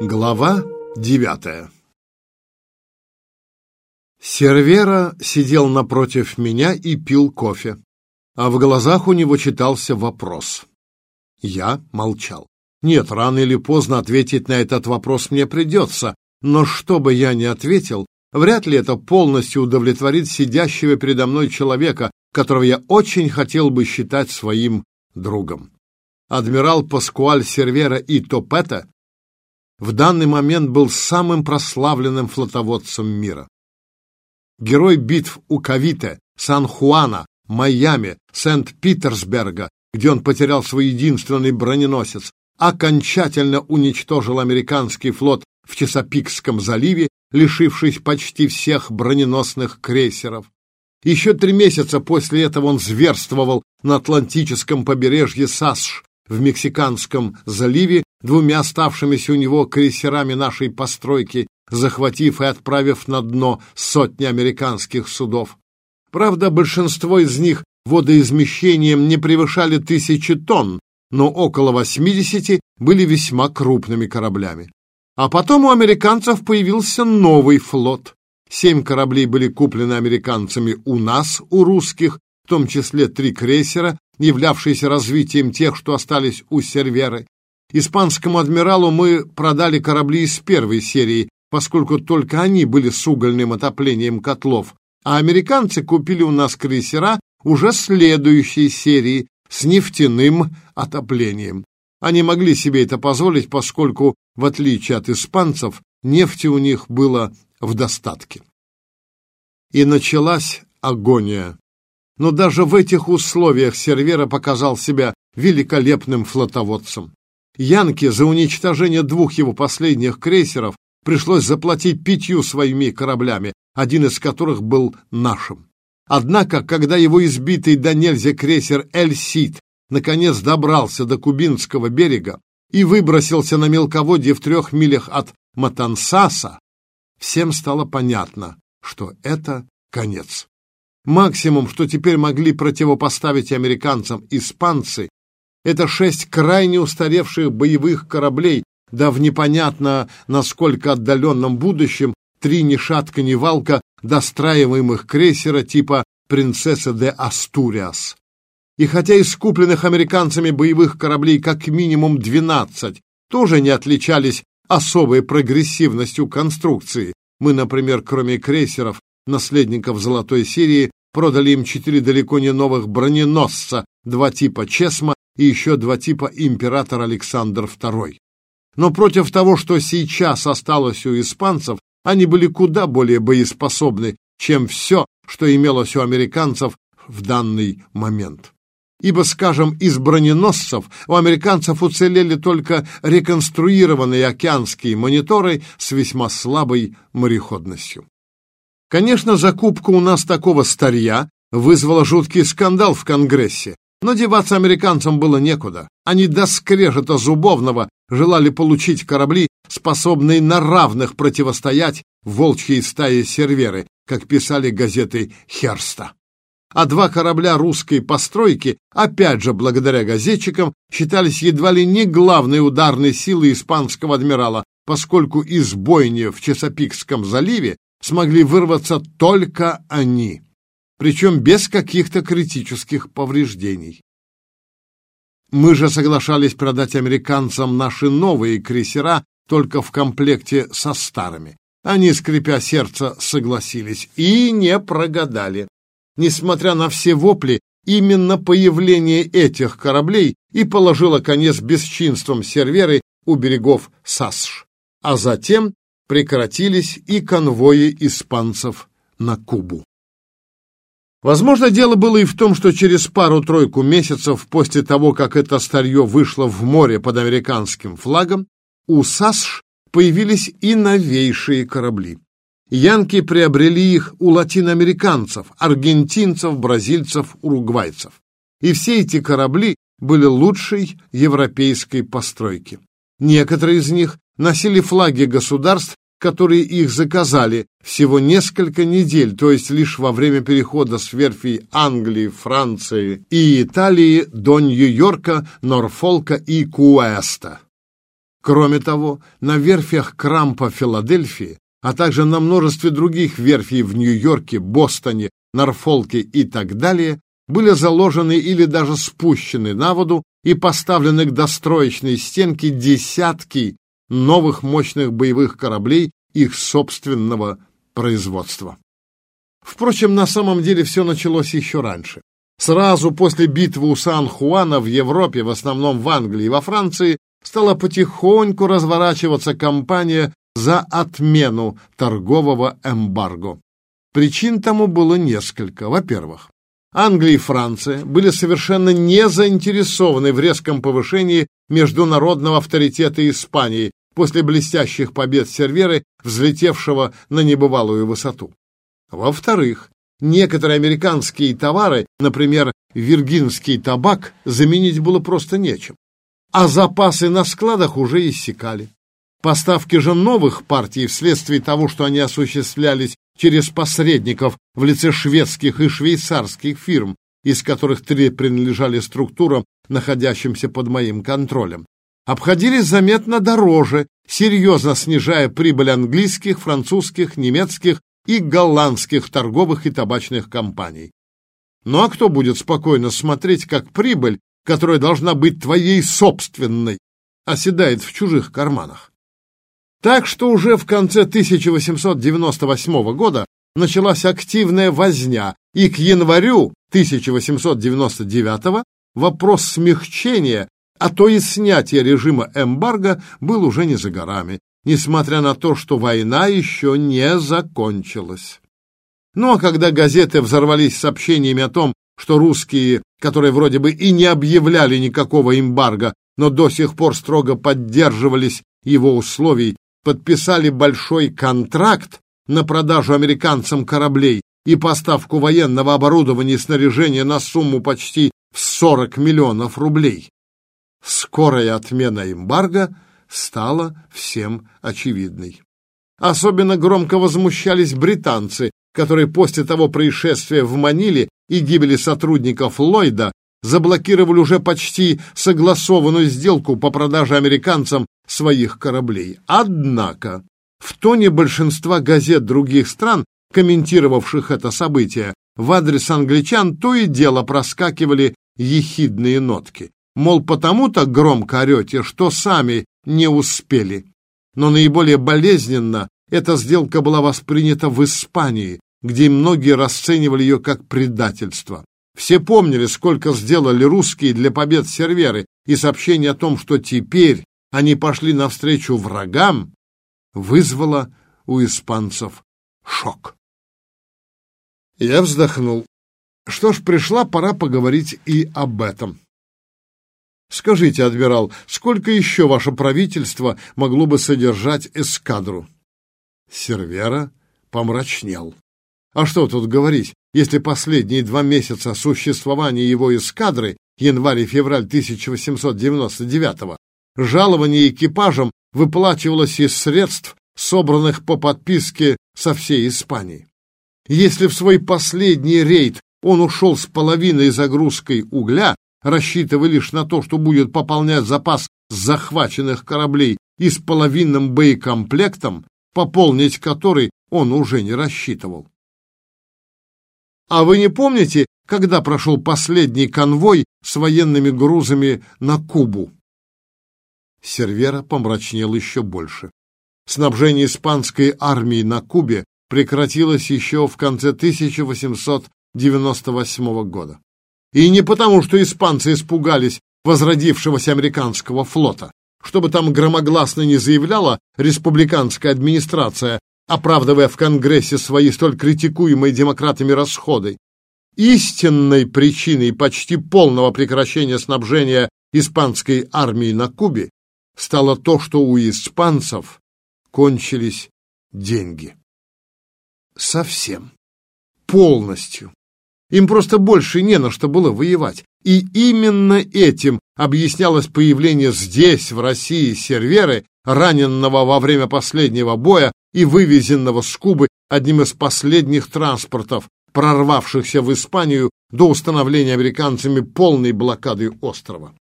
Глава девятая Сервера сидел напротив меня и пил кофе, а в глазах у него читался вопрос. Я молчал. Нет, рано или поздно ответить на этот вопрос мне придется, но что бы я ни ответил, вряд ли это полностью удовлетворит сидящего передо мной человека, которого я очень хотел бы считать своим другом. Адмирал Паскуаль Сервера и Топета в данный момент был самым прославленным флотоводцем мира. Герой битв у Кавите, Сан-Хуана, Майами, Сент-Питерсберга, где он потерял свой единственный броненосец, окончательно уничтожил американский флот в Чесопикском заливе, лишившись почти всех броненосных крейсеров. Еще три месяца после этого он зверствовал на Атлантическом побережье САСШ в Мексиканском заливе двумя оставшимися у него крейсерами нашей постройки, захватив и отправив на дно сотни американских судов. Правда, большинство из них водоизмещением не превышали тысячи тонн, но около 80 были весьма крупными кораблями. А потом у американцев появился новый флот. Семь кораблей были куплены американцами у нас, у русских, в том числе три крейсера, являвшиеся развитием тех, что остались у Серверы. Испанскому адмиралу мы продали корабли из первой серии, поскольку только они были с угольным отоплением котлов, а американцы купили у нас крейсера уже следующей серии с нефтяным отоплением. Они могли себе это позволить, поскольку, в отличие от испанцев, нефти у них было в достатке. И началась агония. Но даже в этих условиях Сервера показал себя великолепным флотоводцем. Янке за уничтожение двух его последних крейсеров пришлось заплатить пятью своими кораблями, один из которых был нашим. Однако, когда его избитый до нельзя крейсер «Эль-Сид» наконец добрался до Кубинского берега и выбросился на мелководье в трех милях от Матансаса, всем стало понятно, что это конец. Максимум, что теперь могли противопоставить американцам испанцы, это шесть крайне устаревших боевых кораблей, да в непонятно насколько отдаленном будущем три ни шатка ни валка достраиваемых крейсера типа «Принцесса де Астуриас». И хотя из купленных американцами боевых кораблей как минимум 12 тоже не отличались особой прогрессивностью конструкции, мы, например, кроме крейсеров, наследников Золотой серии, продали им четыре далеко не новых броненосца, два типа Чесма и еще два типа император Александр II. Но против того, что сейчас осталось у испанцев, они были куда более боеспособны, чем все, что имелось у американцев в данный момент. Ибо, скажем, из броненосцев у американцев уцелели только реконструированные океанские мониторы с весьма слабой мореходностью. Конечно, закупка у нас такого старья вызвала жуткий скандал в Конгрессе, но деваться американцам было некуда. Они до скрежета зубовного желали получить корабли, способные на равных противостоять волчьей стае серверы, как писали газеты Херста. А два корабля русской постройки, опять же благодаря газетчикам, считались едва ли не главной ударной силой испанского адмирала, поскольку из бойни в Чесопикском заливе смогли вырваться только они причем без каких-то критических повреждений. Мы же соглашались продать американцам наши новые крейсера только в комплекте со старыми. Они, скрипя сердце, согласились и не прогадали. Несмотря на все вопли, именно появление этих кораблей и положило конец бесчинствам серверы у берегов САСШ. А затем прекратились и конвои испанцев на Кубу. Возможно, дело было и в том, что через пару-тройку месяцев после того, как это старье вышло в море под американским флагом, у САСШ появились и новейшие корабли. Янки приобрели их у латиноамериканцев, аргентинцев, бразильцев, уругвайцев. И все эти корабли были лучшей европейской постройки. Некоторые из них носили флаги государств, которые их заказали всего несколько недель, то есть лишь во время перехода с верфей Англии, Франции и Италии до Нью-Йорка, Норфолка и Куэста. Кроме того, на верфях Крампа Филадельфии, а также на множестве других верфей в Нью-Йорке, Бостоне, Норфолке и так далее, были заложены или даже спущены на воду и поставлены к достроечной стенке десятки новых мощных боевых кораблей их собственного производства. Впрочем, на самом деле все началось еще раньше. Сразу после битвы у Сан-Хуана в Европе, в основном в Англии и во Франции, стала потихоньку разворачиваться кампания за отмену торгового эмбарго. Причин тому было несколько. Во-первых, Англия и Франция были совершенно не заинтересованы в резком повышении международного авторитета Испании после блестящих побед Серверы, взлетевшего на небывалую высоту. Во-вторых, некоторые американские товары, например, виргинский табак, заменить было просто нечем, а запасы на складах уже иссякали. Поставки же новых партий вследствие того, что они осуществлялись через посредников в лице шведских и швейцарских фирм, из которых три принадлежали структурам, находящимся под моим контролем, обходились заметно дороже, серьезно снижая прибыль английских, французских, немецких и голландских торговых и табачных компаний. Ну а кто будет спокойно смотреть, как прибыль, которая должна быть твоей собственной, оседает в чужих карманах? Так что уже в конце 1898 года началась активная возня, и к январю 1899 вопрос смягчения, а то и снятия режима эмбарго был уже не за горами, несмотря на то, что война еще не закончилась. Ну а когда газеты взорвались сообщениями о том, что русские, которые вроде бы и не объявляли никакого эмбарго, но до сих пор строго поддерживались его условий, подписали большой контракт на продажу американцам кораблей и поставку военного оборудования и снаряжения на сумму почти в 40 миллионов рублей. Скорая отмена эмбарго стала всем очевидной. Особенно громко возмущались британцы, которые после того происшествия в Маниле и гибели сотрудников Ллойда заблокировали уже почти согласованную сделку по продаже американцам своих кораблей. Однако в тоне большинства газет других стран, комментировавших это событие, в адрес англичан то и дело проскакивали ехидные нотки. Мол, потому так громко орете, что сами не успели. Но наиболее болезненно эта сделка была воспринята в Испании, где многие расценивали ее как предательство. Все помнили, сколько сделали русские для побед Серверы, и сообщение о том, что теперь они пошли навстречу врагам, вызвало у испанцев шок. Я вздохнул. Что ж, пришла пора поговорить и об этом. Скажите, адмирал, сколько еще ваше правительство могло бы содержать эскадру? Сервера помрачнел. А что тут говорить, если последние два месяца существования его эскадры, январь и февраль 1899 жалование экипажам выплачивалось из средств, собранных по подписке со всей Испании. Если в свой последний рейд он ушел с половиной загрузкой угля, рассчитывая лишь на то, что будет пополнять запас захваченных кораблей и с половинным боекомплектом, пополнить который он уже не рассчитывал. А вы не помните, когда прошел последний конвой с военными грузами на Кубу? Сервера помрачнел еще больше. Снабжение испанской армии на Кубе прекратилось еще в конце 1898 года. И не потому, что испанцы испугались возродившегося американского флота, чтобы там громогласно не заявляла республиканская администрация, оправдывая в Конгрессе свои столь критикуемые демократами расходы. Истинной причиной почти полного прекращения снабжения испанской армии на Кубе стало то, что у испанцев кончились деньги. Совсем. Полностью. Им просто больше не на что было воевать. И именно этим объяснялось появление здесь, в России, серверы, раненного во время последнего боя и вывезенного с Кубы одним из последних транспортов, прорвавшихся в Испанию до установления американцами полной блокады острова.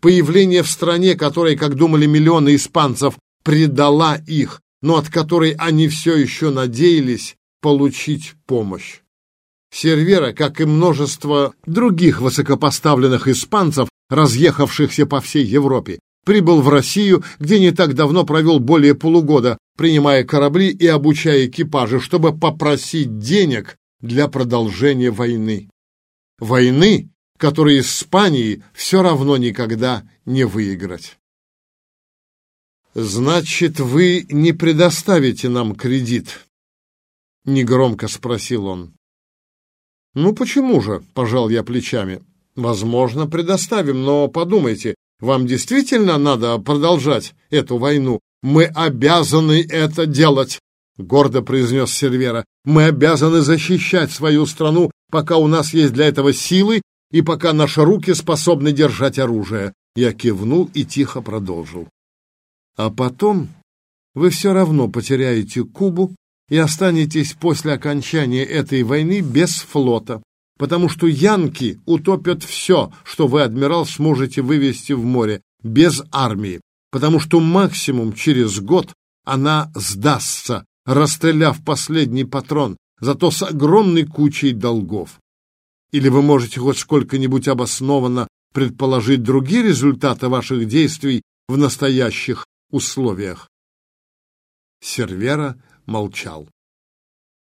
появление в стране, которая, как думали миллионы испанцев, предала их, но от которой они все еще надеялись получить помощь. Сервера, как и множество других высокопоставленных испанцев, разъехавшихся по всей Европе, прибыл в Россию, где не так давно провел более полугода, принимая корабли и обучая экипажи, чтобы попросить денег для продолжения войны. Войны, которой Испании все равно никогда не выиграть. «Значит, вы не предоставите нам кредит?» — негромко спросил он. «Ну почему же?» — пожал я плечами. «Возможно, предоставим, но подумайте, вам действительно надо продолжать эту войну? Мы обязаны это делать!» — гордо произнес Сервера. «Мы обязаны защищать свою страну, пока у нас есть для этого силы и пока наши руки способны держать оружие». Я кивнул и тихо продолжил. «А потом вы все равно потеряете Кубу и останетесь после окончания этой войны без флота, потому что янки утопят все, что вы, адмирал, сможете вывести в море, без армии, потому что максимум через год она сдастся, расстреляв последний патрон, зато с огромной кучей долгов. Или вы можете хоть сколько-нибудь обоснованно предположить другие результаты ваших действий в настоящих условиях? Сервера молчал.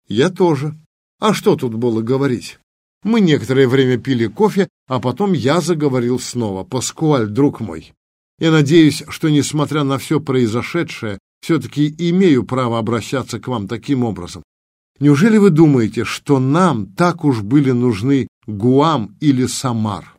Я тоже. А что тут было говорить? Мы некоторое время пили кофе, а потом я заговорил снова. «Паскуаль, друг мой, я надеюсь, что, несмотря на все произошедшее, все-таки имею право обращаться к вам таким образом. Неужели вы думаете, что нам так уж были нужны Гуам или Самар?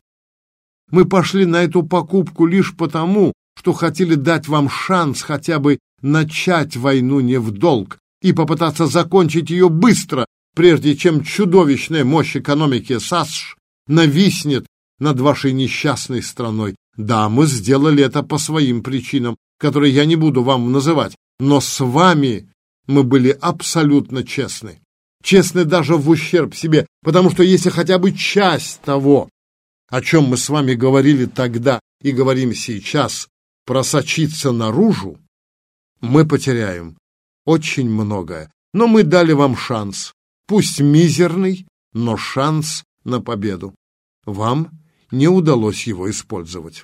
Мы пошли на эту покупку лишь потому, что хотели дать вам шанс хотя бы начать войну не в долг и попытаться закончить ее быстро, прежде чем чудовищная мощь экономики САСШ нависнет над вашей несчастной страной. Да, мы сделали это по своим причинам, которые я не буду вам называть, но с вами мы были абсолютно честны. Честны даже в ущерб себе, потому что если хотя бы часть того, о чем мы с вами говорили тогда и говорим сейчас, просочиться наружу, мы потеряем очень многое. Но мы дали вам шанс, пусть мизерный, но шанс на победу. Вам не удалось его использовать.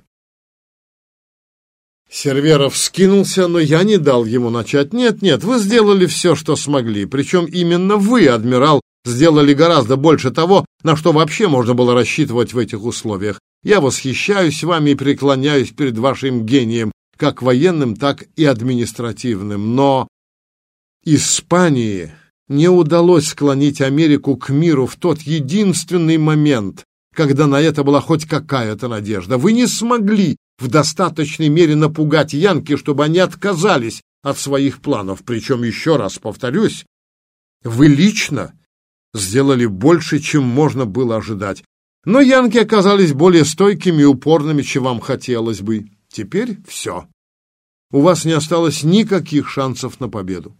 Серверов скинулся, но я не дал ему начать. Нет, нет, вы сделали все, что смогли. Причем именно вы, адмирал, сделали гораздо больше того, на что вообще можно было рассчитывать в этих условиях. Я восхищаюсь вами и преклоняюсь перед вашим гением, как военным, так и административным. Но Испании не удалось склонить Америку к миру в тот единственный момент, когда на это была хоть какая-то надежда. Вы не смогли в достаточной мере напугать янки, чтобы они отказались от своих планов. Причем, еще раз повторюсь, вы лично сделали больше, чем можно было ожидать. Но янки оказались более стойкими и упорными, чем вам хотелось бы. Теперь все. У вас не осталось никаких шансов на победу.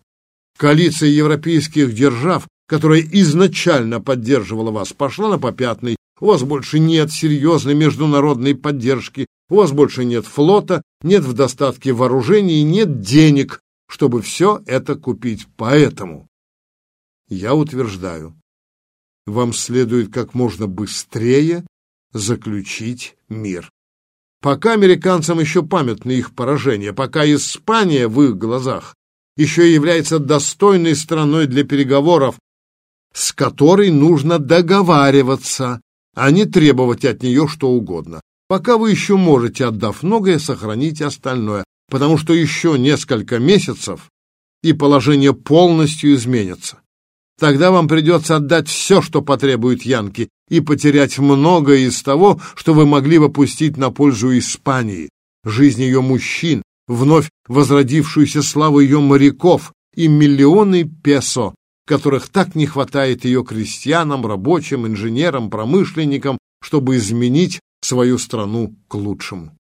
Коалиция европейских держав, которая изначально поддерживала вас, пошла на попятный. У вас больше нет серьезной международной поддержки, у вас больше нет флота, нет в достатке вооружений, нет денег, чтобы все это купить. Поэтому я утверждаю, вам следует как можно быстрее заключить мир. Пока американцам еще памятны их поражения, пока Испания в их глазах еще является достойной страной для переговоров, с которой нужно договариваться, а не требовать от нее что угодно. Пока вы еще можете, отдав многое, сохранить остальное, потому что еще несколько месяцев, и положение полностью изменится. Тогда вам придется отдать все, что потребует Янки, и потерять многое из того, что вы могли бы пустить на пользу Испании, жизнь ее мужчин, вновь возродившуюся славу ее моряков и миллионы песо, которых так не хватает ее крестьянам, рабочим, инженерам, промышленникам, чтобы изменить свою страну к лучшему.